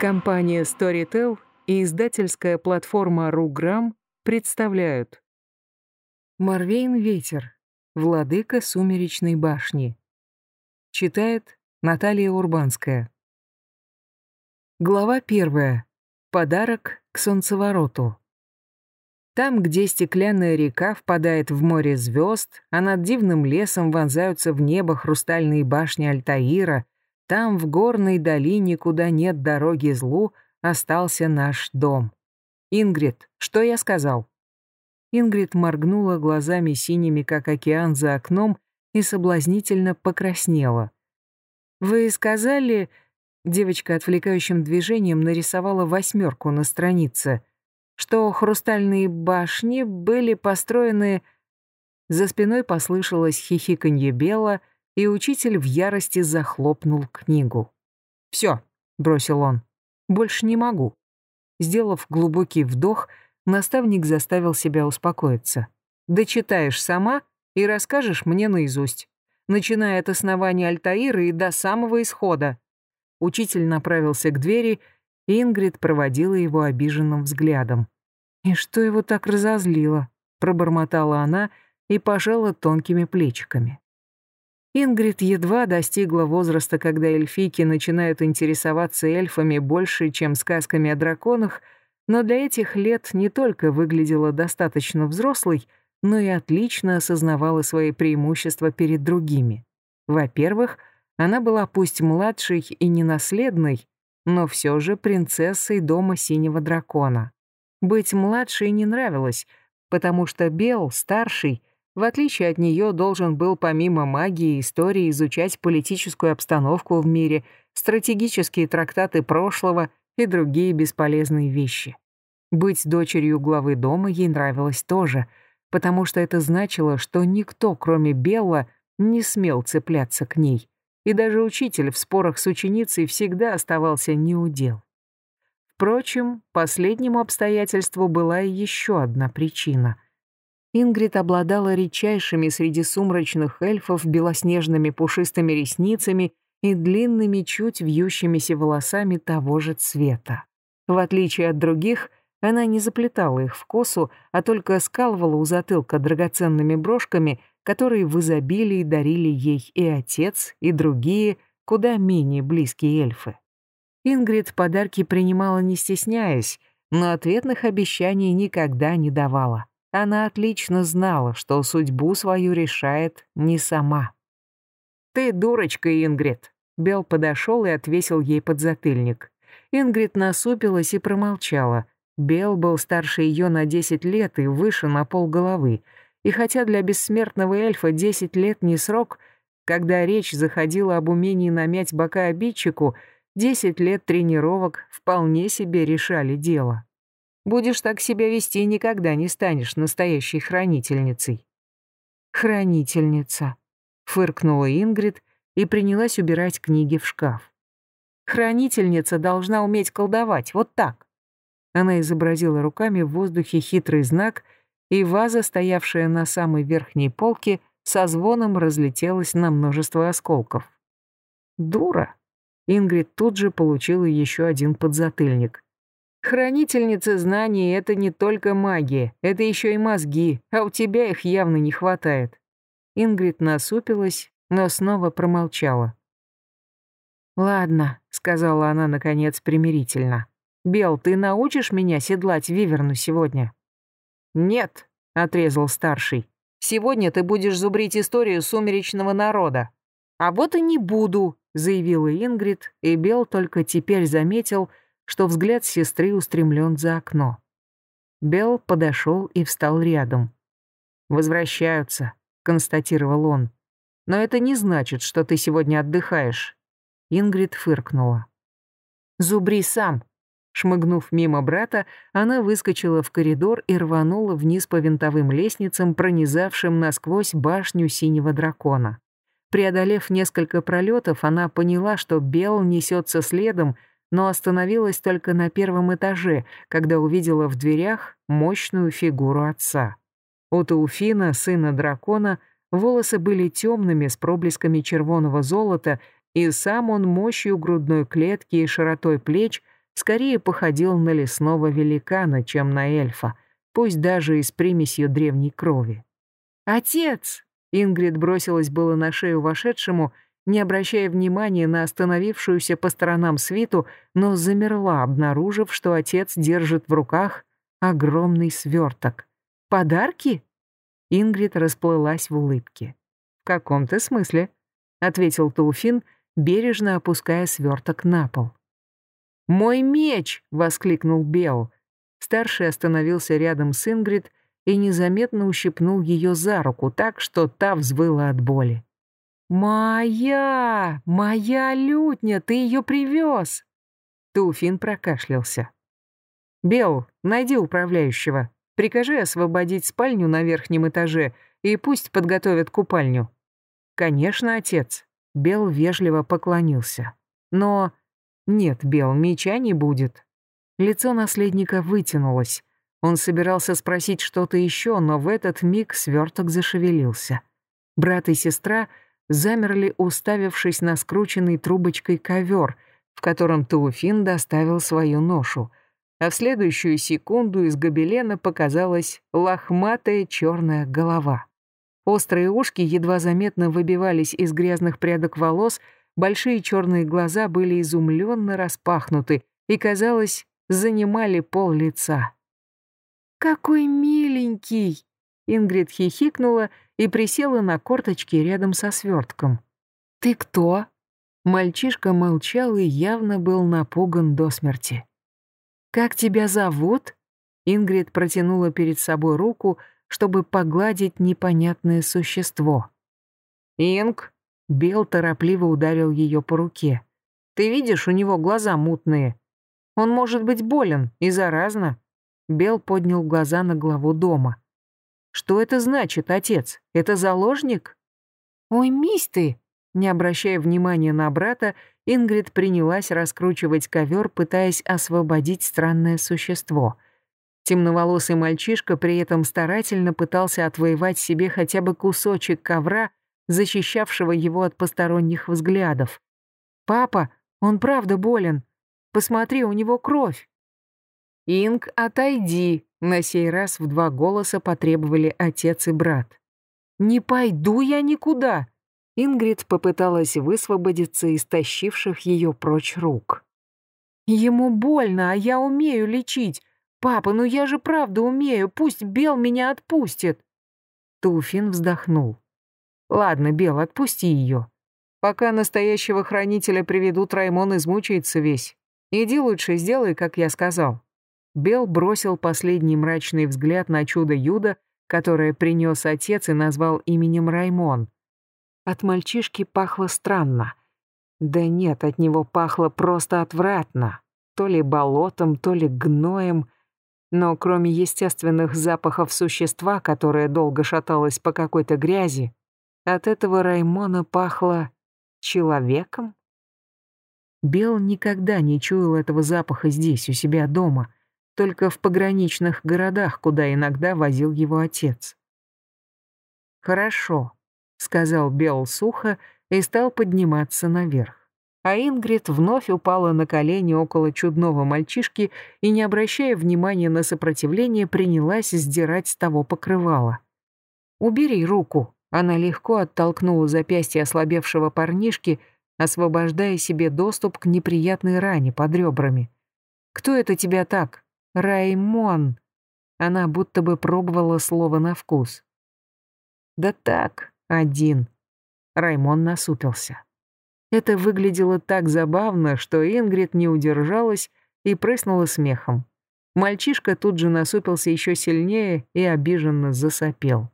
Компания Storytel и издательская платформа Руграм представляют Марвейн Ветер, владыка Сумеречной башни. Читает Наталья Урбанская. Глава первая. Подарок к солнцевороту. Там, где стеклянная река впадает в море звезд, а над дивным лесом вонзаются в небо хрустальные башни Альтаира, там, в горной долине, куда нет дороги злу, остался наш дом. Ингрид, что я сказал? Ингрид моргнула глазами синими, как океан за окном, и соблазнительно покраснела. «Вы сказали...» Девочка отвлекающим движением нарисовала восьмерку на странице, что хрустальные башни были построены... За спиной послышалось хихиканье Бела, и учитель в ярости захлопнул книгу. «Все», — бросил он, — «больше не могу». Сделав глубокий вдох, наставник заставил себя успокоиться. «Дочитаешь сама и расскажешь мне наизусть, начиная от основания Альтаира и до самого исхода». Учитель направился к двери, и Ингрид проводила его обиженным взглядом. «И что его так разозлило?» — пробормотала она и пожала тонкими плечиками. Ингрид едва достигла возраста, когда эльфийки начинают интересоваться эльфами больше, чем сказками о драконах, но для этих лет не только выглядела достаточно взрослой, но и отлично осознавала свои преимущества перед другими. Во-первых, она была пусть младшей и ненаследной, но все же принцессой дома синего дракона. Быть младшей не нравилось, потому что Бел, старший, в отличие от нее, должен был помимо магии и истории изучать политическую обстановку в мире, стратегические трактаты прошлого и другие бесполезные вещи. Быть дочерью главы дома ей нравилось тоже, потому что это значило, что никто, кроме Белла, не смел цепляться к ней, и даже учитель в спорах с ученицей всегда оставался неудел. Впрочем, последнему обстоятельству была и еще одна причина — Ингрид обладала редчайшими среди сумрачных эльфов белоснежными пушистыми ресницами и длинными, чуть вьющимися волосами того же цвета. В отличие от других, она не заплетала их в косу, а только скалывала у затылка драгоценными брошками, которые в изобилии дарили ей и отец, и другие, куда менее близкие эльфы. Ингрид подарки принимала не стесняясь, но ответных обещаний никогда не давала. Она отлично знала, что судьбу свою решает не сама. «Ты дурочка, Ингрид!» Бел подошел и отвесил ей подзатыльник. Ингрид насупилась и промолчала. Бел был старше ее на 10 лет и выше на пол головы. И хотя для бессмертного эльфа 10 лет не срок, когда речь заходила об умении намять бока обидчику, 10 лет тренировок вполне себе решали дело. Будешь так себя вести, никогда не станешь настоящей хранительницей». «Хранительница», — фыркнула Ингрид и принялась убирать книги в шкаф. «Хранительница должна уметь колдовать, вот так». Она изобразила руками в воздухе хитрый знак, и ваза, стоявшая на самой верхней полке, со звоном разлетелась на множество осколков. «Дура!» Ингрид тут же получила еще один подзатыльник. Хранительница знаний — это не только магия, это еще и мозги, а у тебя их явно не хватает. Ингрид насупилась, но снова промолчала. «Ладно», — сказала она, наконец, примирительно. «Бел, ты научишь меня седлать виверну сегодня?» «Нет», — отрезал старший. «Сегодня ты будешь зубрить историю сумеречного народа». «А вот и не буду», — заявила Ингрид, и Бел только теперь заметил, что взгляд сестры устремлен за окно. Белл подошел и встал рядом. «Возвращаются», — констатировал он. «Но это не значит, что ты сегодня отдыхаешь». Ингрид фыркнула. «Зубри сам». Шмыгнув мимо брата, она выскочила в коридор и рванула вниз по винтовым лестницам, пронизавшим насквозь башню синего дракона. Преодолев несколько пролетов, она поняла, что Бел несется следом, но остановилась только на первом этаже, когда увидела в дверях мощную фигуру отца. У Тауфина, сына дракона, волосы были темными с проблесками червоного золота, и сам он мощью грудной клетки и широтой плеч скорее походил на лесного великана, чем на эльфа, пусть даже и с примесью древней крови. «Отец!» — Ингрид бросилась было на шею вошедшему, не обращая внимания на остановившуюся по сторонам свиту, но замерла, обнаружив, что отец держит в руках огромный сверток. «Подарки?» Ингрид расплылась в улыбке. «В каком-то смысле», — ответил Тауфин, бережно опуская сверток на пол. «Мой меч!» — воскликнул Бео. Старший остановился рядом с Ингрид и незаметно ущипнул ее за руку так, что та взвыла от боли. «Моя! Моя лютня! Ты ее привез!» Туфин прокашлялся. «Бел, найди управляющего. Прикажи освободить спальню на верхнем этаже и пусть подготовят купальню». «Конечно, отец». Бел вежливо поклонился. «Но...» «Нет, Бел, меча не будет». Лицо наследника вытянулось. Он собирался спросить что-то еще, но в этот миг сверток зашевелился. Брат и сестра замерли, уставившись на скрученный трубочкой ковер, в котором Тауфин доставил свою ношу, а в следующую секунду из гобелена показалась лохматая черная голова. Острые ушки едва заметно выбивались из грязных прядок волос, большие черные глаза были изумленно распахнуты и, казалось, занимали пол лица. «Какой миленький!» Ингрид хихикнула и присела на корточки рядом со свертком. «Ты кто?» Мальчишка молчал и явно был напуган до смерти. «Как тебя зовут?» Ингрид протянула перед собой руку, чтобы погладить непонятное существо. «Инг!» — Бел торопливо ударил ее по руке. «Ты видишь, у него глаза мутные. Он может быть болен и заразно». Бел поднял глаза на главу дома. «Что это значит, отец? Это заложник?» «Ой, мись ты!» Не обращая внимания на брата, Ингрид принялась раскручивать ковер, пытаясь освободить странное существо. Темноволосый мальчишка при этом старательно пытался отвоевать себе хотя бы кусочек ковра, защищавшего его от посторонних взглядов. «Папа, он правда болен. Посмотри, у него кровь». «Инг, отойди!» — на сей раз в два голоса потребовали отец и брат. «Не пойду я никуда!» Ингрид попыталась высвободиться из тащивших ее прочь рук. «Ему больно, а я умею лечить. Папа, ну я же правда умею, пусть Бел меня отпустит!» Туфин вздохнул. «Ладно, Бел, отпусти ее. Пока настоящего хранителя приведут, Раймон измучается весь. Иди лучше сделай, как я сказал». Бел бросил последний мрачный взгляд на чудо Юда, которое принес отец и назвал именем Раймон. От мальчишки пахло странно. Да нет, от него пахло просто отвратно. То ли болотом, то ли гноем. Но кроме естественных запахов существа, которое долго шаталось по какой-то грязи, от этого Раймона пахло человеком. Бел никогда не чуял этого запаха здесь, у себя дома — только в пограничных городах, куда иногда возил его отец. «Хорошо», — сказал Бел сухо и стал подниматься наверх. А Ингрид вновь упала на колени около чудного мальчишки и, не обращая внимания на сопротивление, принялась сдирать с того покрывала. «Убери руку», — она легко оттолкнула запястье ослабевшего парнишки, освобождая себе доступ к неприятной ране под ребрами. «Кто это тебя так?» Раймон. Она будто бы пробовала слово на вкус. Да так, один. Раймон насупился. Это выглядело так забавно, что Ингрид не удержалась и прыснула смехом. Мальчишка тут же насупился еще сильнее и обиженно засопел.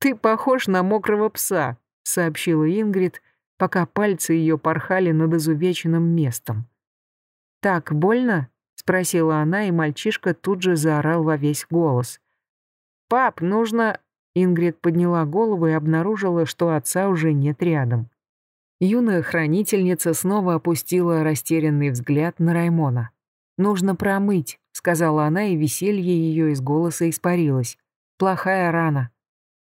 «Ты похож на мокрого пса», — сообщила Ингрид, пока пальцы ее порхали над изувеченным местом. «Так больно?» Спросила она, и мальчишка тут же заорал во весь голос. «Пап, нужно...» Ингрид подняла голову и обнаружила, что отца уже нет рядом. Юная хранительница снова опустила растерянный взгляд на Раймона. «Нужно промыть», — сказала она, и веселье ее из голоса испарилось. «Плохая рана».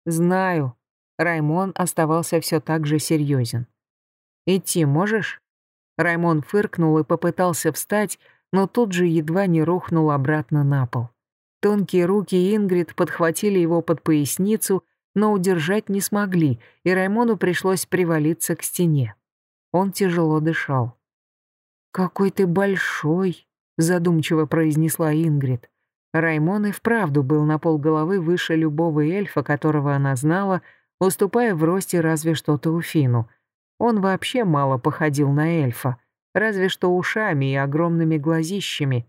«Знаю». Раймон оставался все так же серьезен. «Идти можешь?» Раймон фыркнул и попытался встать, но тут же едва не рухнул обратно на пол. Тонкие руки Ингрид подхватили его под поясницу, но удержать не смогли, и Раймону пришлось привалиться к стене. Он тяжело дышал. «Какой ты большой!» — задумчиво произнесла Ингрид. Раймон и вправду был на полголовы выше любого эльфа, которого она знала, уступая в росте разве что Тауфину. Он вообще мало походил на эльфа, разве что ушами и огромными глазищами.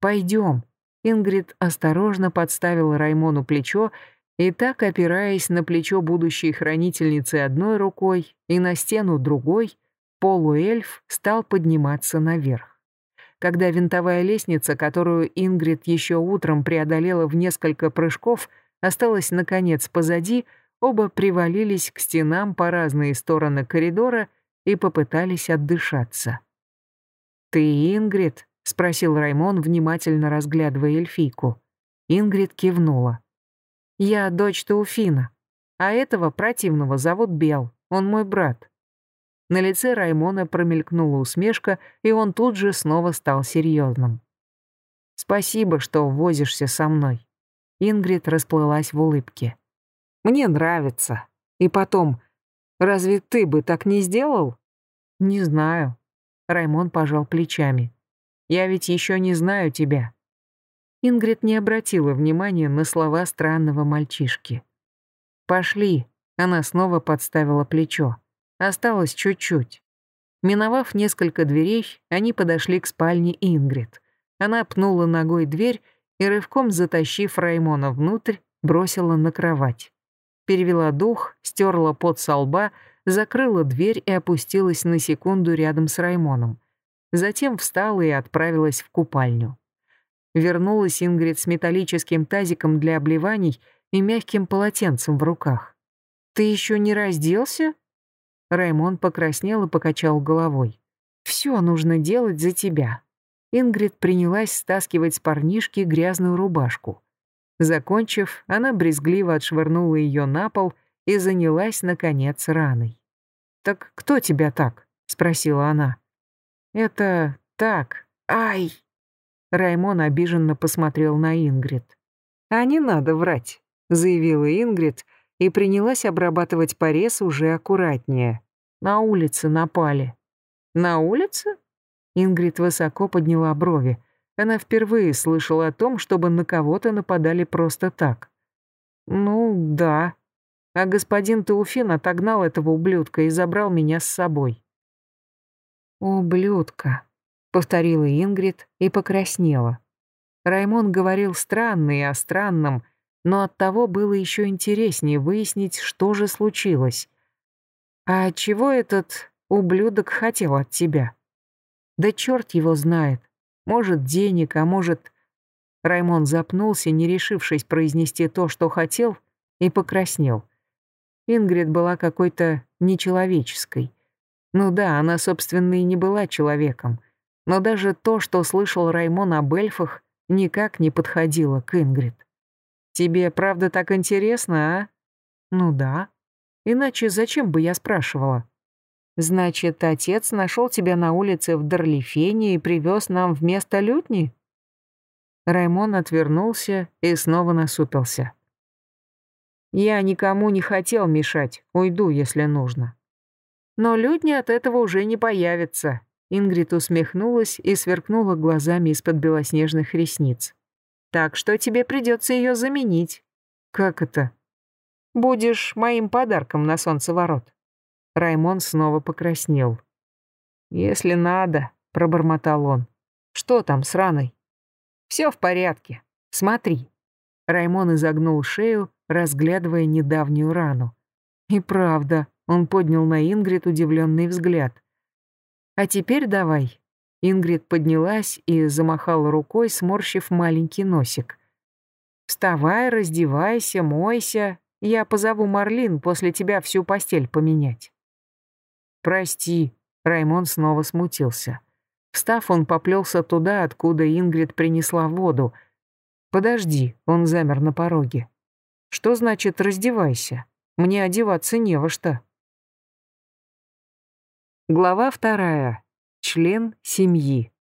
«Пойдем», Ингрид осторожно подставила Раймону плечо и так, опираясь на плечо будущей хранительницы одной рукой и на стену другой, полуэльф стал подниматься наверх. Когда винтовая лестница, которую Ингрид еще утром преодолела в несколько прыжков, осталась наконец позади, оба привалились к стенам по разные стороны коридора и попытались отдышаться. «Ты Ингрид?» — спросил Раймон, внимательно разглядывая эльфийку. Ингрид кивнула. «Я дочь Тауфина, а этого противного зовут Бел, он мой брат». На лице Раймона промелькнула усмешка, и он тут же снова стал серьезным. «Спасибо, что возишься со мной». Ингрид расплылась в улыбке. «Мне нравится. И потом, разве ты бы так не сделал?» «Не знаю». Раймон пожал плечами. Я ведь еще не знаю тебя». Ингрид не обратила внимания на слова странного мальчишки. «Пошли», — она снова подставила плечо. Осталось чуть-чуть. Миновав несколько дверей, они подошли к спальне Ингрид. Она пнула ногой дверь и, рывком затащив Раймона внутрь, бросила на кровать. Перевела дух, стерла пот со лба, закрыла дверь и опустилась на секунду рядом с Раймоном. Затем встала и отправилась в купальню. Вернулась Ингрид с металлическим тазиком для обливаний и мягким полотенцем в руках. «Ты еще не разделся?» Раймон покраснел и покачал головой. «Все нужно делать за тебя». Ингрид принялась стаскивать с парнишки грязную рубашку. Закончив, она брезгливо отшвырнула ее на пол и занялась, наконец, раной. «Так кто тебя так?» — спросила она. «Это так. Ай!» Раймон обиженно посмотрел на Ингрид. «А не надо врать», — заявила Ингрид и принялась обрабатывать порез уже аккуратнее. На улице напали. «На улице?» Ингрид высоко подняла брови. Она впервые слышала о том, чтобы на кого-то нападали просто так. «Ну, да. А господин Тауфин отогнал этого ублюдка и забрал меня с собой». «Ублюдка», — повторила Ингрид и покраснела. Раймон говорил странно и о странном, но оттого было еще интереснее выяснить, что же случилось. «А чего этот ублюдок хотел от тебя?» «Да черт его знает. Может, денег, а может...» Раймон запнулся, не решившись произнести то, что хотел, и покраснел. Ингрид была какой-то нечеловеческой. Ну да, она, собственно, и не была человеком. Но даже то, что слышал Раймон об эльфах, никак не подходило к Ингрид. «Тебе правда так интересно, а?» «Ну да. Иначе зачем бы я спрашивала?» «Значит, отец нашел тебя на улице в Дарлифене и привез нам вместо лютни?» Раймон отвернулся и снова насупился. «Я никому не хотел мешать, уйду, если нужно. Но людни от этого уже не появятся. Ингрид усмехнулась и сверкнула глазами из-под белоснежных ресниц. Так что тебе придется ее заменить. Как это? Будешь моим подарком на солнцеворот. Раймон снова покраснел. Если надо, пробормотал он. Что там с раной? Все в порядке. Смотри. Раймон изогнул шею, разглядывая недавнюю рану. И правда, он поднял на Ингрид удивленный взгляд. «А теперь давай». Ингрид поднялась и замахала рукой, сморщив маленький носик. «Вставай, раздевайся, мойся. Я позову Марлин после тебя всю постель поменять». «Прости», — Раймон снова смутился. Встав, он поплелся туда, откуда Ингрид принесла воду. «Подожди», — он замер на пороге. «Что значит раздевайся? Мне одеваться не во что». Глава вторая. член семьи.